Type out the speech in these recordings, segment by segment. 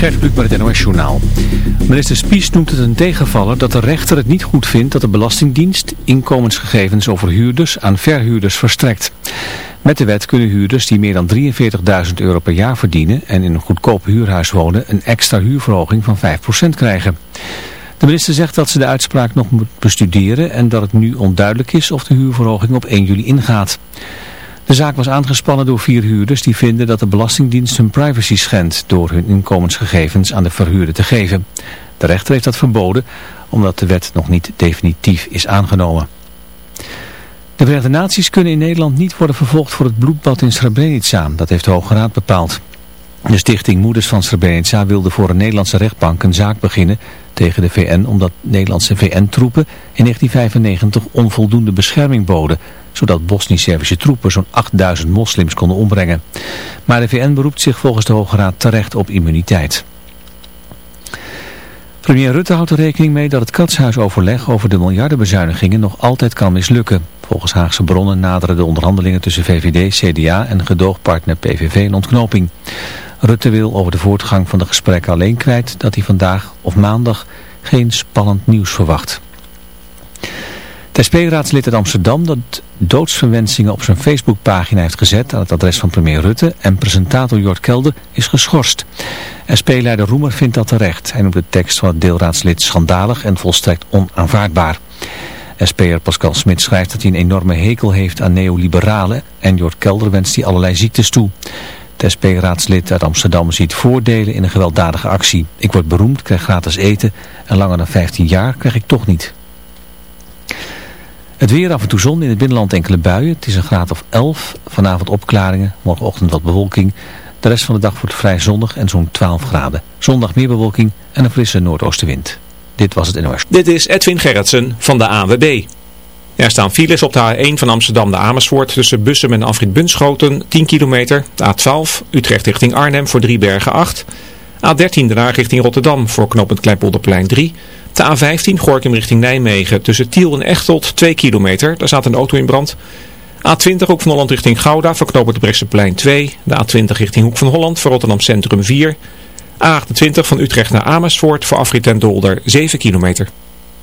Gert Kluk met het NOS Journaal. Minister Spies noemt het een tegenvaller dat de rechter het niet goed vindt dat de Belastingdienst inkomensgegevens over huurders aan verhuurders verstrekt. Met de wet kunnen huurders die meer dan 43.000 euro per jaar verdienen en in een goedkoop huurhuis wonen een extra huurverhoging van 5% krijgen. De minister zegt dat ze de uitspraak nog moet bestuderen en dat het nu onduidelijk is of de huurverhoging op 1 juli ingaat. De zaak was aangespannen door vier huurders die vinden dat de Belastingdienst hun privacy schendt door hun inkomensgegevens aan de verhuurder te geven. De rechter heeft dat verboden omdat de wet nog niet definitief is aangenomen. De Verenigde Naties kunnen in Nederland niet worden vervolgd voor het bloedbad in Srebrenica. Dat heeft de Hoge Raad bepaald. De stichting Moeders van Srebrenica wilde voor een Nederlandse rechtbank een zaak beginnen tegen de VN omdat Nederlandse VN-troepen in 1995 onvoldoende bescherming boden, zodat Bosnisch-Servische troepen zo'n 8000 moslims konden ombrengen. Maar de VN beroept zich volgens de Hoge Raad terecht op immuniteit. Premier Rutte houdt er rekening mee dat het katshuisoverleg over de miljardenbezuinigingen nog altijd kan mislukken. Volgens Haagse bronnen naderen de onderhandelingen tussen VVD, CDA en gedoogpartner PVV een ontknoping. Rutte wil over de voortgang van de gesprekken alleen kwijt dat hij vandaag of maandag geen spannend nieuws verwacht. Het SP-raadslid uit Amsterdam dat doodsverwensingen op zijn Facebookpagina heeft gezet aan het adres van premier Rutte en presentator Jort Kelder is geschorst. SP-leider Roemer vindt dat terecht. Hij noemt de tekst van het deelraadslid schandalig en volstrekt onaanvaardbaar. SP'er Pascal Smit schrijft dat hij een enorme hekel heeft aan neoliberalen en Jort Kelder wenst hij allerlei ziektes toe. Het SP-raadslid uit Amsterdam ziet voordelen in een gewelddadige actie. Ik word beroemd, krijg gratis eten en langer dan 15 jaar krijg ik toch niet. Het weer af en toe zon in het binnenland enkele buien. Het is een graad of 11. Vanavond opklaringen, morgenochtend wat bewolking. De rest van de dag wordt vrij zonnig en zo'n 12 graden. Zondag meer bewolking en een frisse noordoostenwind. Dit was het NOS. Dit is Edwin Gerritsen van de AWB. Er staan files op de A1 van Amsterdam naar Amersfoort tussen Bussum en Afrit Bunschoten 10 kilometer. De A12 Utrecht richting Arnhem voor Driebergen 8. A13 daarna richting Rotterdam voor knooppunt Kleinpolderplein 3. De A15 Gorkum richting Nijmegen tussen Tiel en Echteld 2 kilometer. Daar staat een auto in brand. A20 Hoek van Holland richting Gouda voor knooppunt Brechtseplein 2. De A20 richting Hoek van Holland voor Rotterdam Centrum 4. A28 van Utrecht naar Amersfoort voor Afrit en Dolder 7 kilometer.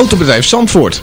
Autobedrijf Zandvoort,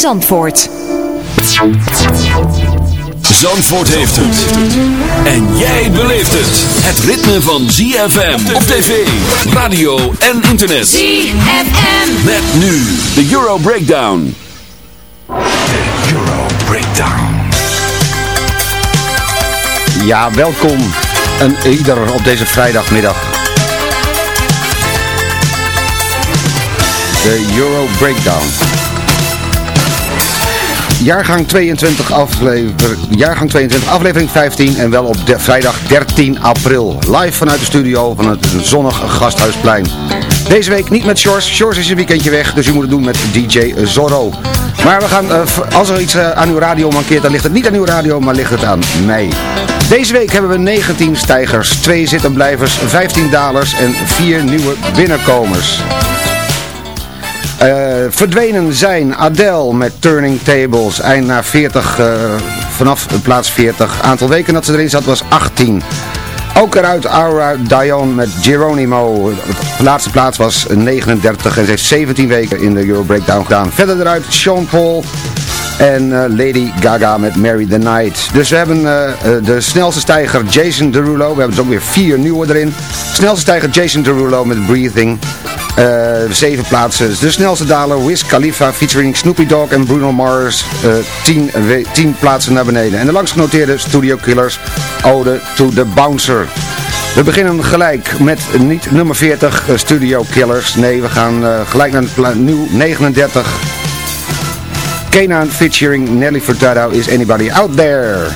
Zandvoort. Zandvoort heeft het. En jij beleeft het. Het ritme van ZFM op tv, radio en internet. ZFM. Met nu de Euro Breakdown. De Euro Breakdown. Ja, welkom een ieder op deze vrijdagmiddag. De Euro Breakdown. Jaargang 22, aflever, jaargang 22, aflevering 15 en wel op de, vrijdag 13 april. Live vanuit de studio van het zonnige Gasthuisplein. Deze week niet met Shores. Shores is een weekendje weg, dus u moet het doen met DJ Zorro. Maar we gaan, eh, als er iets eh, aan uw radio mankeert, dan ligt het niet aan uw radio, maar ligt het aan mij. Deze week hebben we 19 stijgers, 2 zittenblijvers, 15 dalers en 4 nieuwe binnenkomers. Eh, verdwenen zijn Adele met Turning Tables, eind naar 40, eh, vanaf plaats 40. Aantal weken dat ze erin zat was 18. Ook eruit Aura Dion met Geronimo. De laatste plaats was 39 en ze heeft 17 weken in de Euro Breakdown gedaan. Verder eruit Sean Paul en eh, Lady Gaga met Mary the Night. Dus we hebben de snelste stijger Jason Derulo. We hebben dus ook weer vier nieuwe erin. Snelste stijger Jason Derulo met Breathing. Eh, zeven plaatsen. De snelste daler Wiz Khalifa featuring Snoopy Dogg en Bruno Mars. eh, tien, plaatsen naar beneden. En de langst genoteerde Studio Killers Ode to the Bouncer. We beginnen gelijk met niet nummer 40 eh, Studio Killers. Nee, we gaan gelijk naar nieuw 39. Kenan featuring Nelly Furtado is Anybody Out There?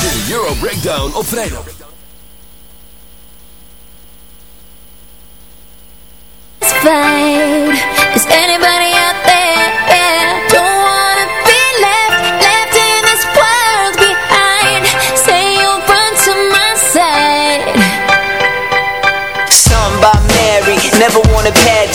De Euro Breakdown op vrijdag. fast.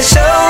use a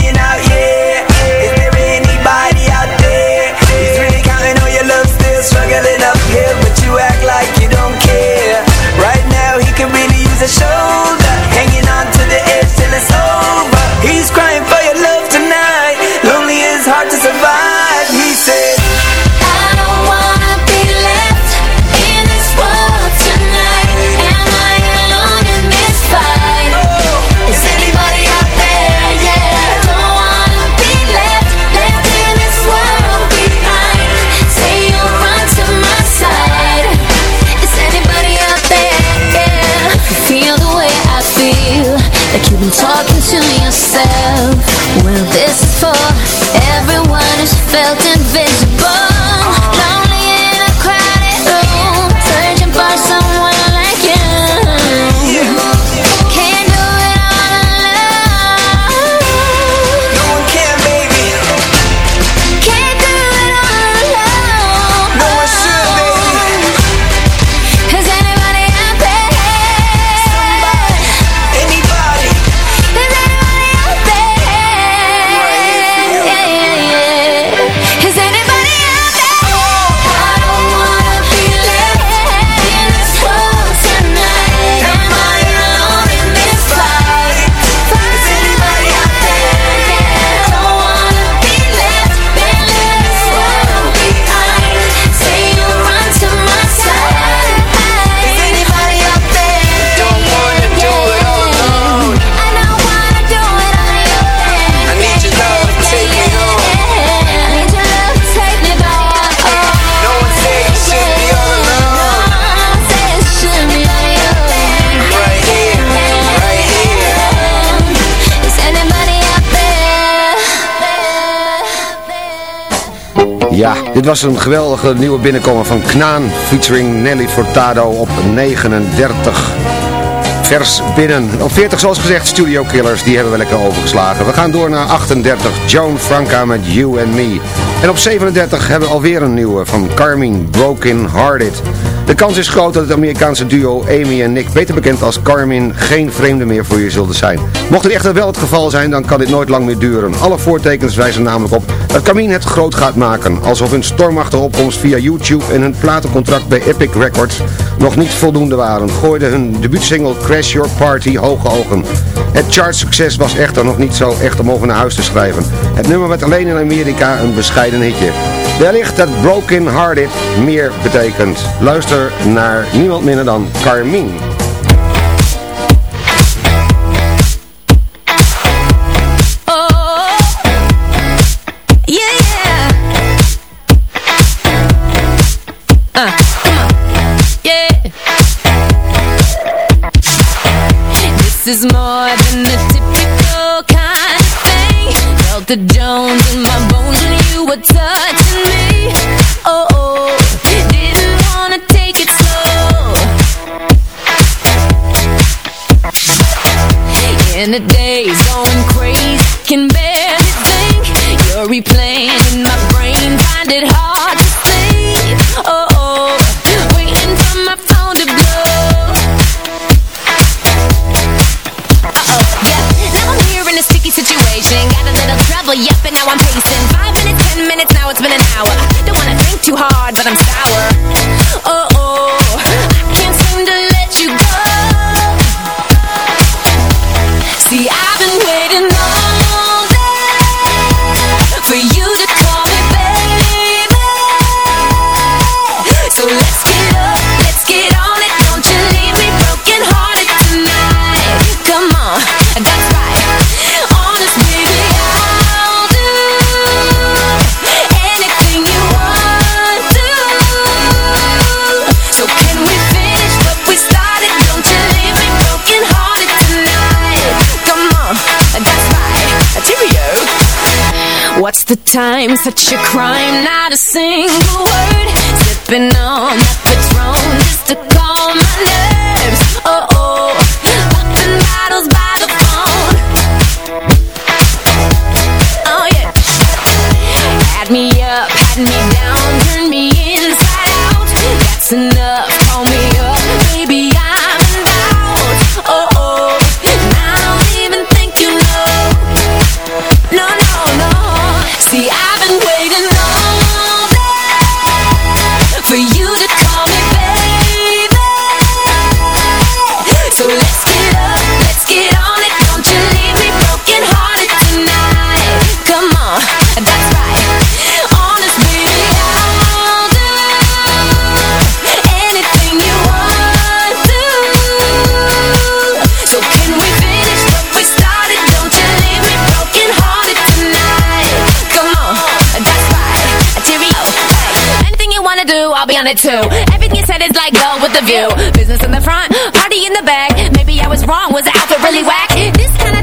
dit was een geweldige nieuwe binnenkomer van Knaan featuring Nelly Furtado op 39 vers binnen. Op 40 zoals gezegd Studio Killers, die hebben we lekker overgeslagen. We gaan door naar 38, Joan Franca met You and Me. En op 37 hebben we alweer een nieuwe van Carmine Broken Hearted. De kans is groot dat het Amerikaanse duo Amy en Nick, beter bekend als Carmine, geen vreemde meer voor je zullen zijn. Mocht dit echter wel het geval zijn, dan kan dit nooit lang meer duren. Alle voortekens wijzen namelijk op dat Carmine het groot gaat maken. Alsof hun stormachtige opkomst via YouTube en hun platencontract bij Epic Records nog niet voldoende waren, gooide hun debuutsingle Crash Your Party hoge ogen. Het chartsucces was echter nog niet zo echt om over naar huis te schrijven. Het nummer werd alleen in Amerika een bescheiden hitje. Wellicht dat Broken Hearted meer betekent. Luister naar niemand minder dan Carmine. Oh. Uh. This is more than the typical kind of thing. Felt the Jones in my In the days going crazy, can time? Such a crime, not a single word. Sipping on too. Everything you said is like go with the view. Business in the front, party in the back. Maybe I was wrong, was the outfit really whack?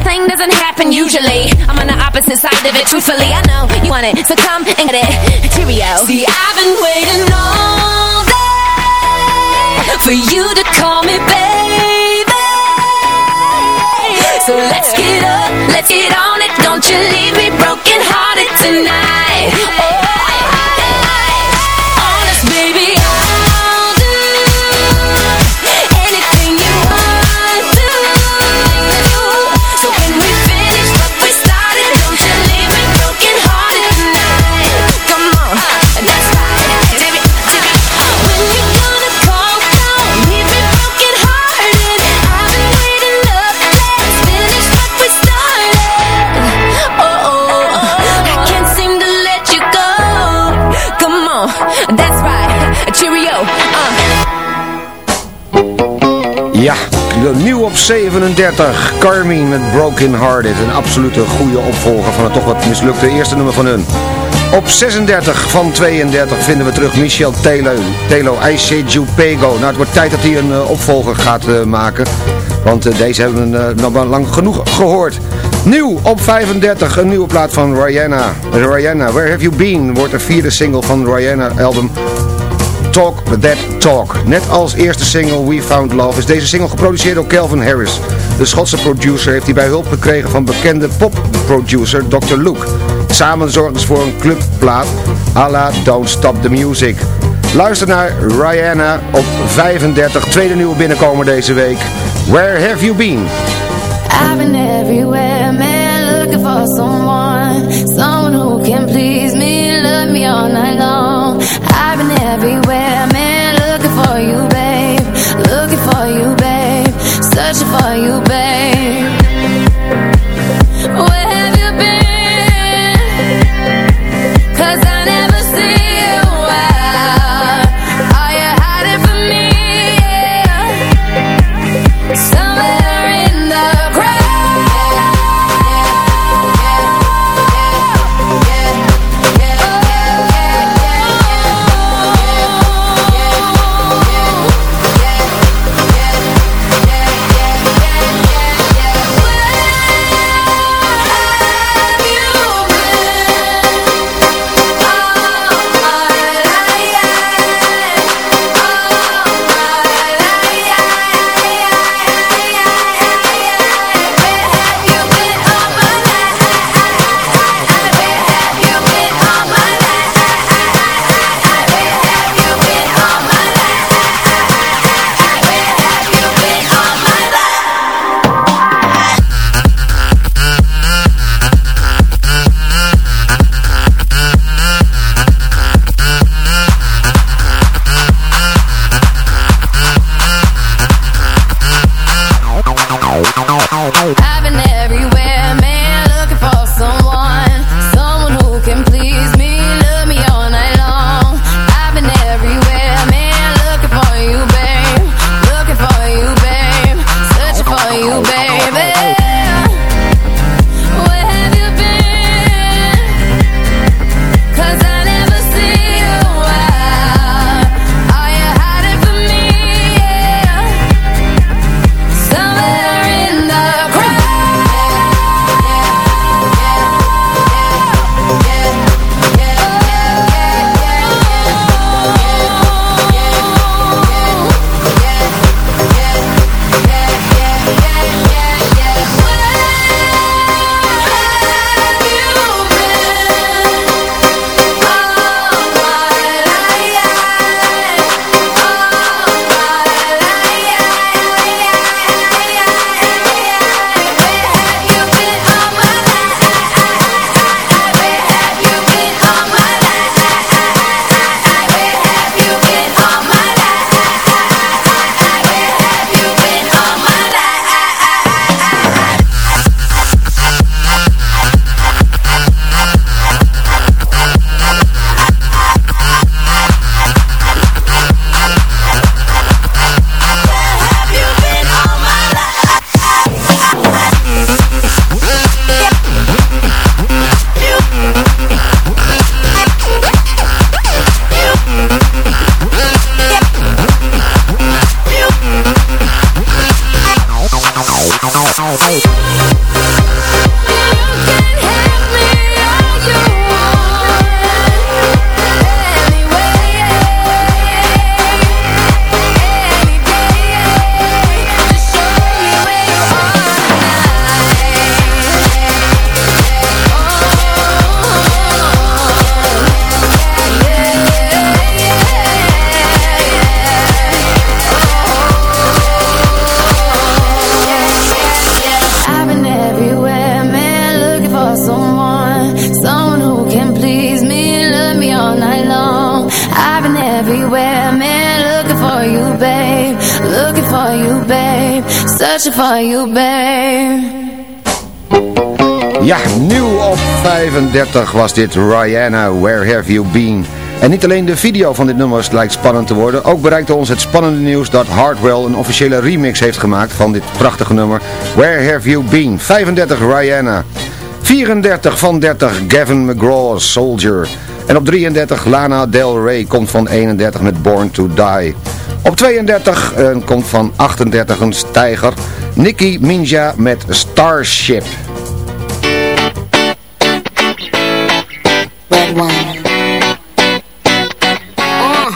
Thing doesn't happen usually. I'm on the opposite side of it, truthfully. I know you want it, so come and get it. Cheerio. See, I've been waiting all day for you to call me baby. So let's get up, let's get on it. Don't you leave me broken hearted tonight. Oh, nieuw op 37. Carmine met Broken Hearted. Een absolute goede opvolger van het toch wat mislukte eerste nummer van hun. Op 36 van 32 vinden we terug Michel Telo, Telo Jupego. Nou, het wordt tijd dat hij een eh, opvolger gaat eh, maken. Want eh, deze hebben we nog lang genoeg gehoord. Nieuw op 35, een nieuwe plaat van Rihanna. Rihanna, Where Have You Been? Wordt de vierde single van Rihanna-album Talk That Talk. Net als eerste single We Found Love is deze single geproduceerd door Calvin Harris. De Schotse producer heeft hierbij hulp gekregen van bekende popproducer Dr. Luke. Samen zorgden ze voor een clubplaat à la Don't Stop the Music. Luister naar Rihanna op 35, tweede nieuwe binnenkomer deze week. Where Have You Been? I've been everywhere, man, looking for someone, you, you. Ja, nieuw op 35 was dit Rihanna, Where Have You Been? En niet alleen de video van dit nummer lijkt spannend te worden, ook bereikte ons het spannende nieuws dat Hardwell een officiële remix heeft gemaakt van dit prachtige nummer Where Have You Been? 35 Rihanna. 34 van 30 Gavin McGraw, Soldier. En op 33 Lana Del Rey komt van 31 met Born to Die. Op 32 eh, komt van 38 een stijger. Nicki Minja met Starship. Red wine. Mm.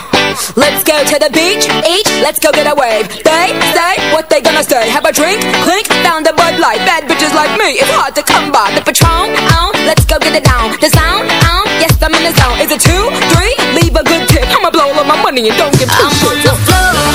Let's go to the beach, each, let's go get a wave. They say what they gonna say. Have a drink, clink, found a Bud Light. Bad bitches like me, it's hard to come by. The Patron, on, let's go get it down. The sound, on, yes I'm in the zone. Is it two, three? Leave a good tip. I'ma blow all my money and don't give two I'm on the floor, floor.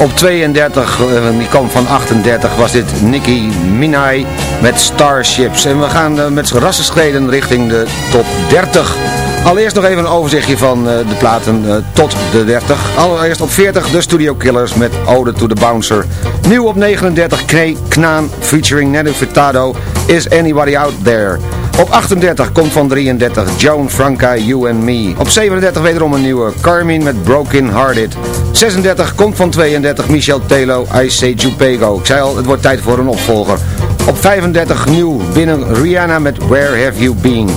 Op 32, eh, die kwam van 38, was dit Nicki Minaj met Starships. En we gaan eh, met rassenschreden richting de top 30. Allereerst nog even een overzichtje van eh, de platen tot de 30. Allereerst op 40 de Studio Killers met Ode to the Bouncer. Nieuw op 39 Knee Knaan featuring Nelly Furtado Is Anybody Out There. Op 38 komt van 33 Joan Franca, You and Me. Op 37 wederom een nieuwe Carmine met Broken Hearted. 36 komt van 32 Michel Telo, I Say Jupego. Ik zei al, het wordt tijd voor een opvolger. Op 35 nieuw binnen Rihanna met Where Have You Been.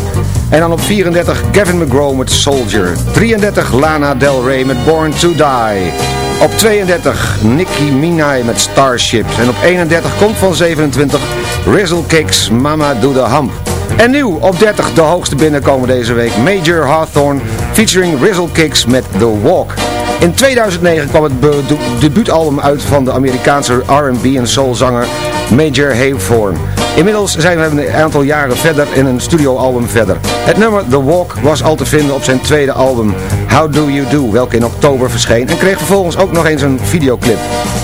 En dan op 34 Gavin McGraw met Soldier. 33 Lana Del Rey met Born to Die. Op 32 Nicki Minaj met Starships. En op 31 komt van 27 Rizzle Kicks Mama Do The Hump. En nieuw op 30 de hoogste binnenkomen deze week Major Hawthorne featuring Rizzle Kicks met The Walk. In 2009 kwam het debuutalbum uit van de Amerikaanse R&B en soulzanger Major Hawthorne. Inmiddels zijn we een aantal jaren verder in een studioalbum verder. Het nummer The Walk was al te vinden op zijn tweede album How Do You Do, welke in oktober verscheen en kreeg vervolgens ook nog eens een videoclip.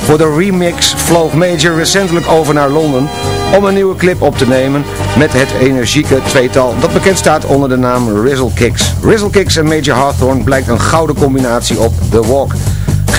Voor de remix vloog Major recentelijk over naar Londen om een nieuwe clip op te nemen met het energieke tweetal dat bekend staat onder de naam Rizzle Kicks. Rizzle Kicks en Major Hawthorne blijkt een gouden combinatie op The Walk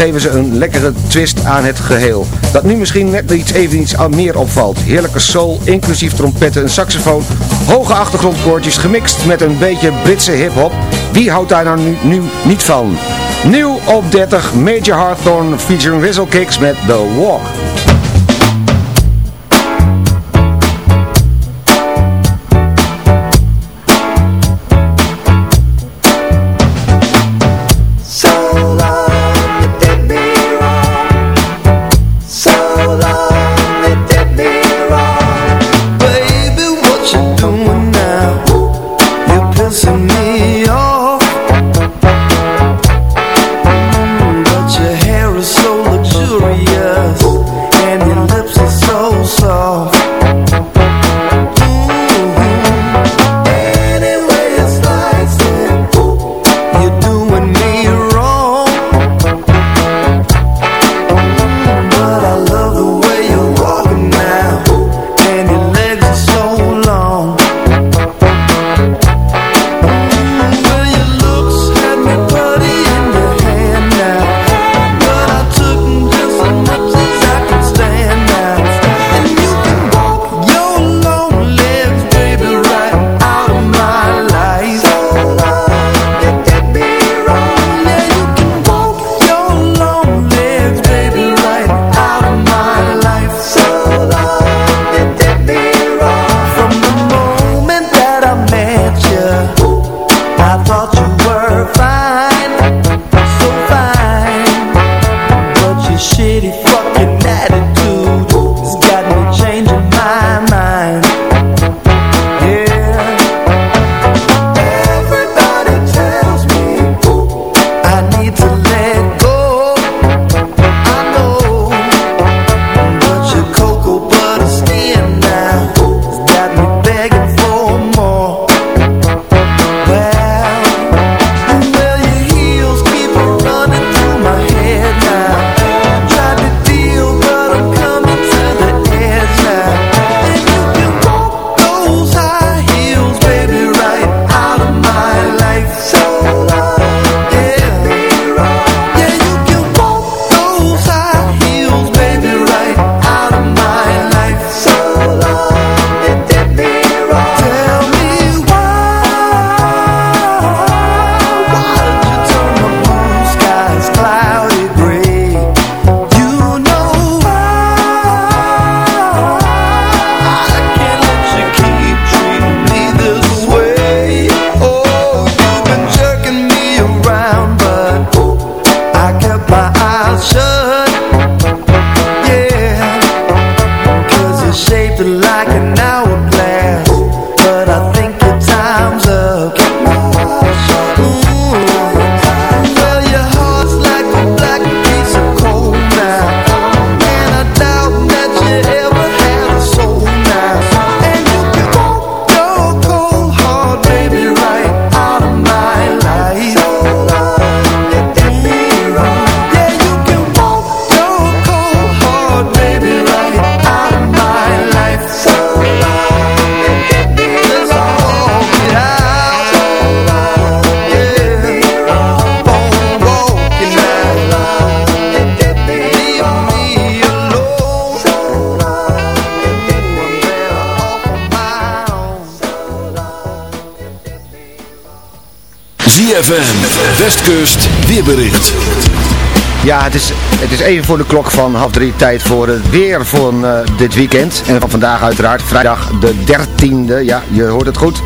geven ze een lekkere twist aan het geheel. Dat nu misschien net iets, even iets meer opvalt. Heerlijke soul, inclusief trompetten en saxofoon, hoge achtergrondkoortjes gemixt met een beetje Britse hip-hop. Wie houdt daar nou nu, nu niet van? Nieuw op 30, Major Hawthorne featuring Rizzle Kicks met The Walk. ZFM, Westkust, weerbericht. Ja, het is, het is even voor de klok van half drie tijd voor het weer van eh, dit weekend. En van vandaag uiteraard, vrijdag de 13e. Ja, je hoort het goed.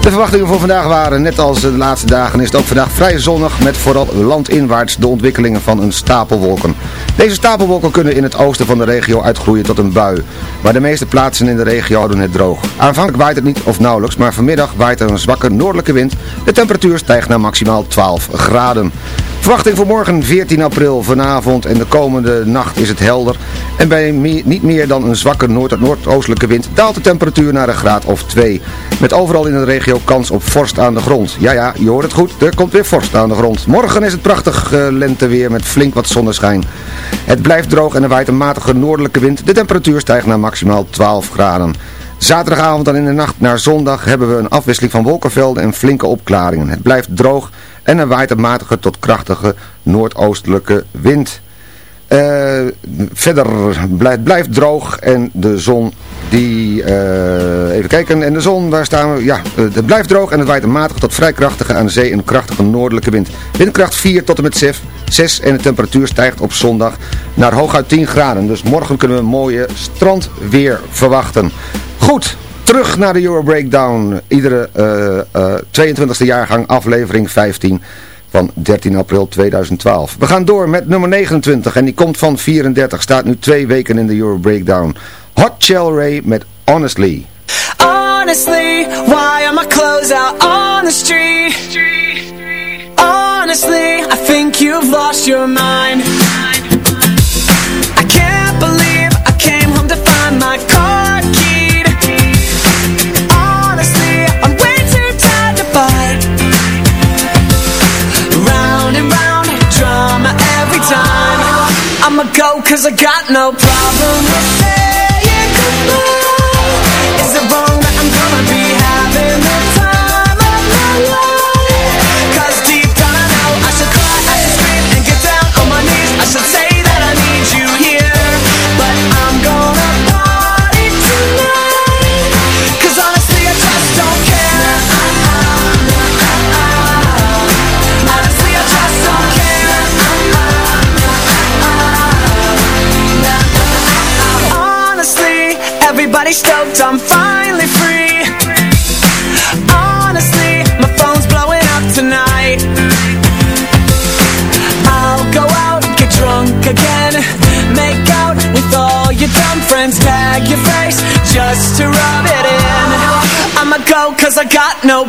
De verwachtingen voor vandaag waren, net als de laatste dagen, is het ook vandaag vrij zonnig met vooral landinwaarts de ontwikkelingen van een stapelwolken. Deze stapelwolken kunnen in het oosten van de regio uitgroeien tot een bui, maar de meeste plaatsen in de regio houden het droog. Aanvankelijk waait het niet of nauwelijks, maar vanmiddag waait er een zwakke noordelijke wind. De temperatuur stijgt naar maximaal 12 graden. Verwachting voor morgen 14 april vanavond en de komende nacht is het helder En bij niet meer dan een zwakke noord- noordoostelijke wind daalt de temperatuur naar een graad of 2. Met overal in de regio kans op vorst aan de grond. Ja ja, je hoort het goed, er komt weer vorst aan de grond. Morgen is het prachtig eh, lenteweer met flink wat zonneschijn. Het blijft droog en er waait een matige noordelijke wind. De temperatuur stijgt naar maximaal 12 graden. Zaterdagavond en in de nacht naar zondag hebben we een afwisseling van wolkenvelden en flinke opklaringen. Het blijft droog en er waait een matige tot krachtige noordoostelijke wind. Eh, verder blijft, blijft droog en de zon die, eh, even kijken, en de zon, waar staan we? Ja, eh, het blijft droog en het waait een matige tot vrij krachtige aan de zee en krachtige noordelijke wind. Windkracht 4 tot en met 6 en de temperatuur stijgt op zondag naar hooguit 10 graden. Dus morgen kunnen we een mooie strandweer verwachten. Goed, terug naar de Euro Breakdown. Iedere eh, eh, 22e jaargang, aflevering 15 van 13 april 2012. We gaan door met nummer 29 en die komt van 34. Staat nu twee weken in de Euro Breakdown. Hot Shell Ray met Honestly. Honestly, why are my clothes out on the street? Honestly, I think you've lost your mind. Cause I got no problem with everybody's stoked, I'm finally free. Honestly, my phone's blowing up tonight. I'll go out, get drunk again, make out with all your dumb friends, tag your face just to rub it in. I'ma go cause I got no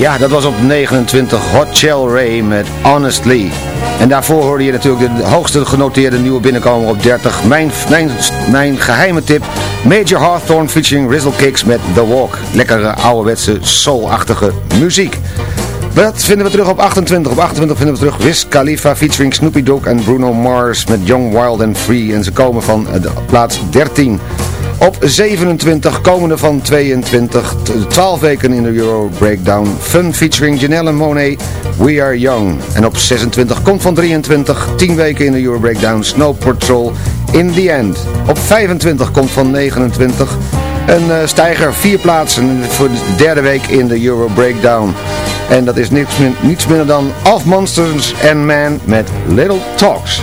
Ja, dat was op 29 Hot Shell Ray met Honestly. En daarvoor hoorde je natuurlijk de hoogste genoteerde nieuwe binnenkomer op 30. Mijn, mijn, mijn geheime tip, Major Hawthorne featuring Rizzle Kicks met The Walk. Lekkere ouderwetse soul-achtige muziek. Wat vinden we terug op 28? Op 28 vinden we terug Wiz Khalifa featuring Snoopy Dogg en Bruno Mars met Young, Wild and Free. En ze komen van de plaats 13. Op 27 komende van 22, t- 12 weken in de Euro Breakdown. Fun featuring Janelle Monet, We Are Young. En op 26 komt van 23, 10 weken in de Euro Breakdown. Snow Patrol, In The End. Op 25 komt van 29 een eh, stijger, vier plaatsen voor de derde week in de Euro Breakdown. En dat is niets, niets minder dan Of Monsters and Man met Little Talks.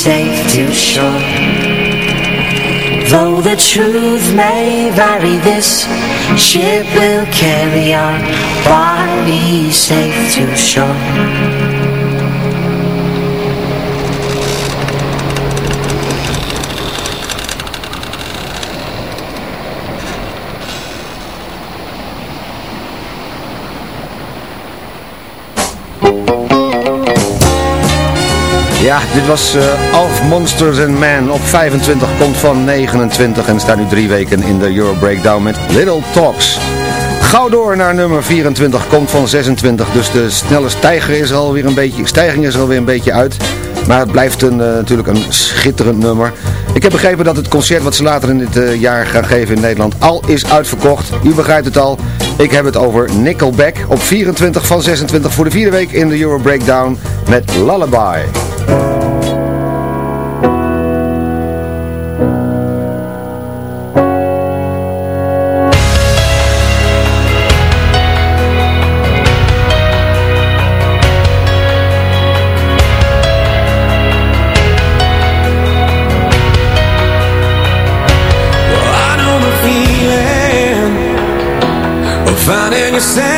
safe to shore. Though the truth may vary, this ship will carry our bodies safe to shore. Ja, dit was uh, Alf Monsters and Man op 25, komt van 29 en staat nu drie weken in de Euro Breakdown met Little Talks. Gauw door naar nummer 24, komt van 26, dus de snelle stijger is alweer een beetje, stijging is alweer een beetje uit. Maar het blijft een, eh, natuurlijk een schitterend nummer. Ik heb begrepen dat het concert wat ze later in dit eh, jaar gaan geven in Nederland al is uitverkocht. U begrijpt het al. Ik heb het over Nickelback op 24 van 26 voor de vierde week in de Euro Breakdown met Lullaby. say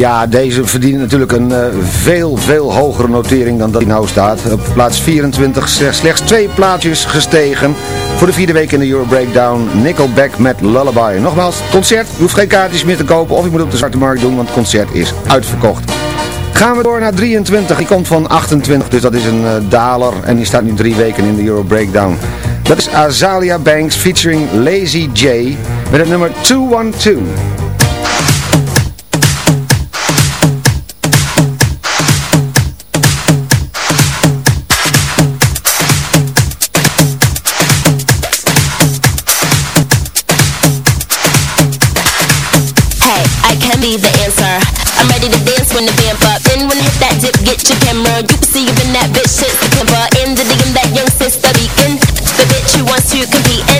Ja, deze verdient natuurlijk een eh, veel, veel hogere notering dan dat hij nou staat. Op plaats 24 slechts twee plaatjes gestegen. Voor de vierde week in de Euro Breakdown Nickelback met Lullaby. Nogmaals, concert. Je hoeft geen kaartjes meer te kopen of je moet op de Zwarte Markt doen, want het concert is uitverkocht. Gaan we door naar 23. Die komt van 28, dus dat is een eh, daler. En die staat nu drie weken in de Euro Breakdown. Dat is Azalia Banks featuring Lazy J met het nummer 212. switch your camera You can see even that bitch shit's the clever In the DM that young sister beacon The bitch who wants to compete in.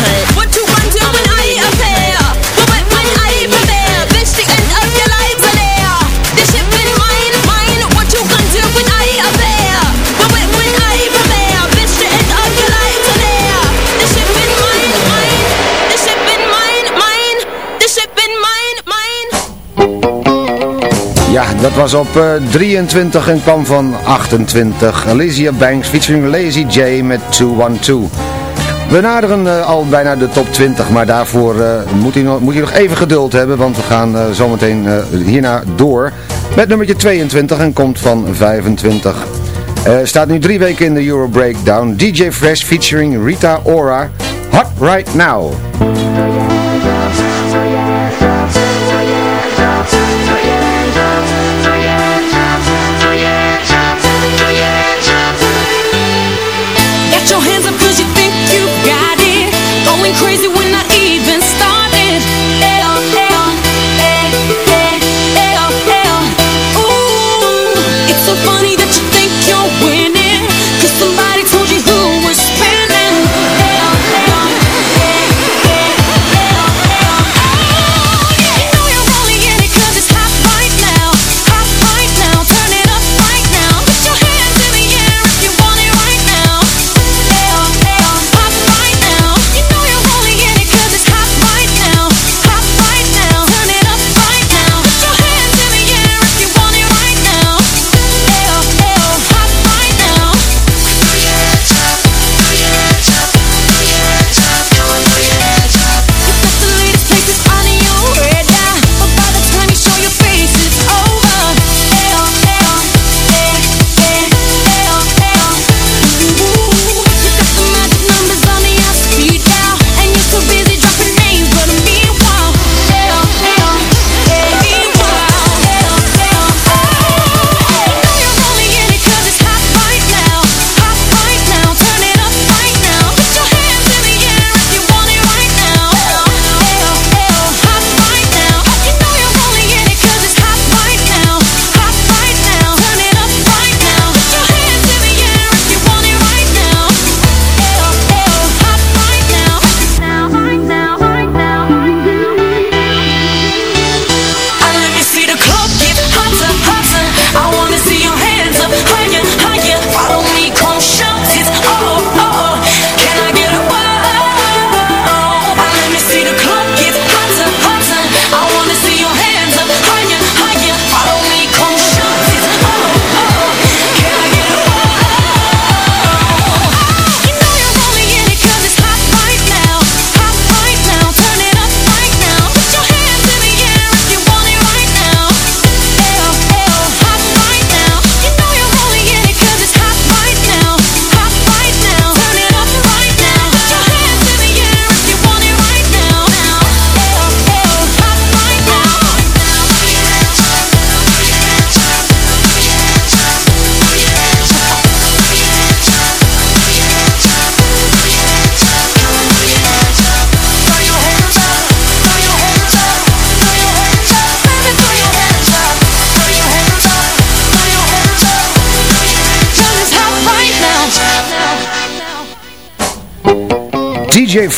dat was op eh, 23 en kwam van 28. Alicia Banks featuring Lazy J met 212. We naderen eh, al bijna de top 20, maar daarvoor eh, moet, u nog, moet je nog even geduld hebben, want we gaan eh, zometeen eh, hierna door met nummertje 22 en komt van 25. Eh, staat nu drie weken in de Euro Breakdown. DJ Fresh featuring Rita Ora, Hot Right Now.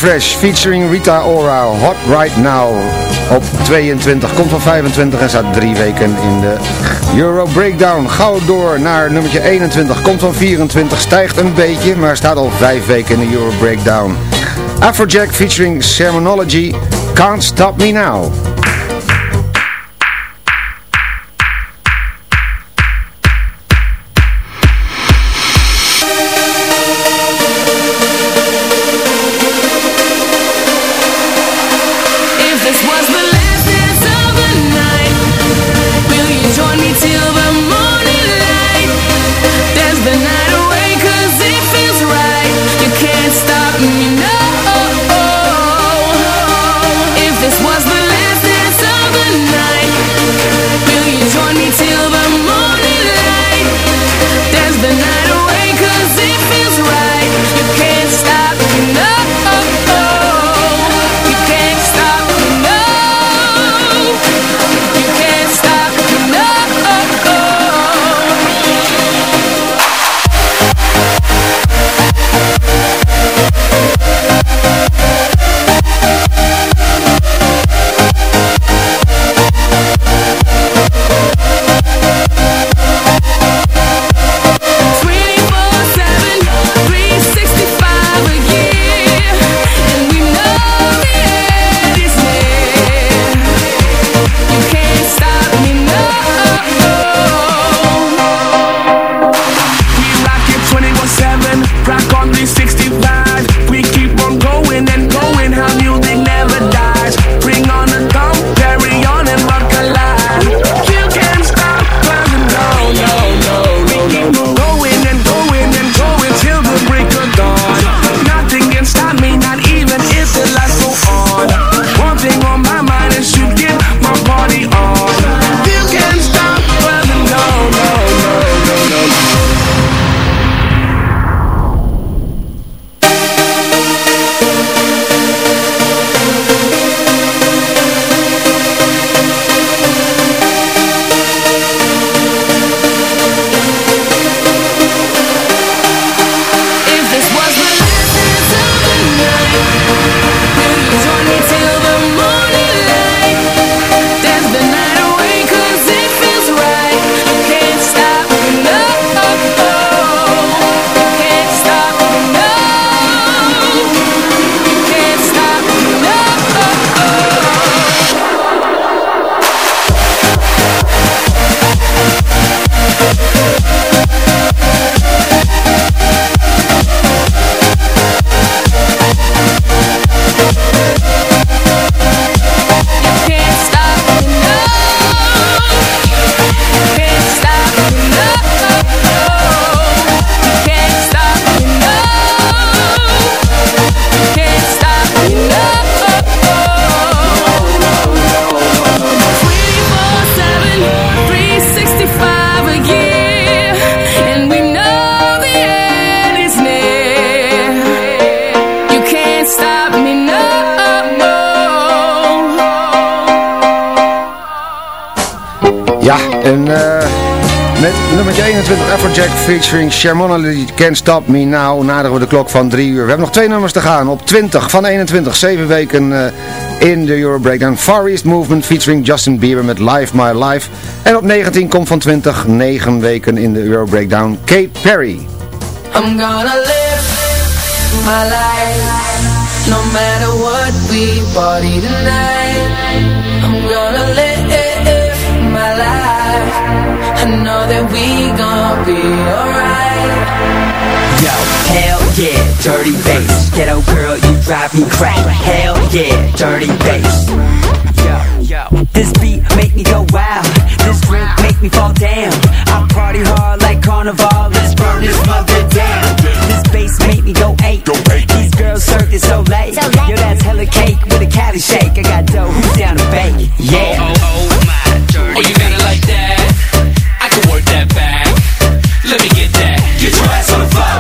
Fresh featuring Rita Ora, Hot Right Now. Op 22, komt van 25 en staat drie weken in de Euro Breakdown. Gauw door naar nummertje 21, komt van 24, stijgt een beetje, maar staat al vijf weken in de Euro Breakdown. Afrojack featuring Sermonology, Can't Stop Me Now. Shermonally Can't Stop Me Now naderen we de klok van 3 uur. We hebben nog twee nummers te gaan. Op 20 van 21, 7 weken eh, in de Euro Breakdown. Far East Movement featuring Justin Bieber met Live My Life. En op 19 komt van 20, 9 weken in de Euro Breakdown Kate Perry. I'm gonna live my life No matter what we party tonight I'm gonna live I know that we gonna be alright Yo, hell yeah, dirty bass. Ghetto girl, you drive me crazy. Hell yeah, dirty bass. Yo, yo, this beat make me go wild. This drink make me fall down. I party hard like carnival. Let's burn this mother down. This bass make me go eight. These girls serve it so late. Yo, that's hella cake with a Cali shake. I got dough, who's down to bake? Yeah. Oh, oh, my dirty. Oh, you got it like that? I can work that back. Let me get that. Get your ass on the floor.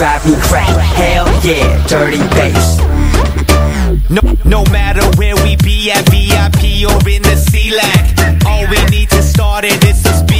driving crack. Hell yeah, dirty bass. No, no matter where we be at VIP or in the C-Lac, all we need to start it is to speak.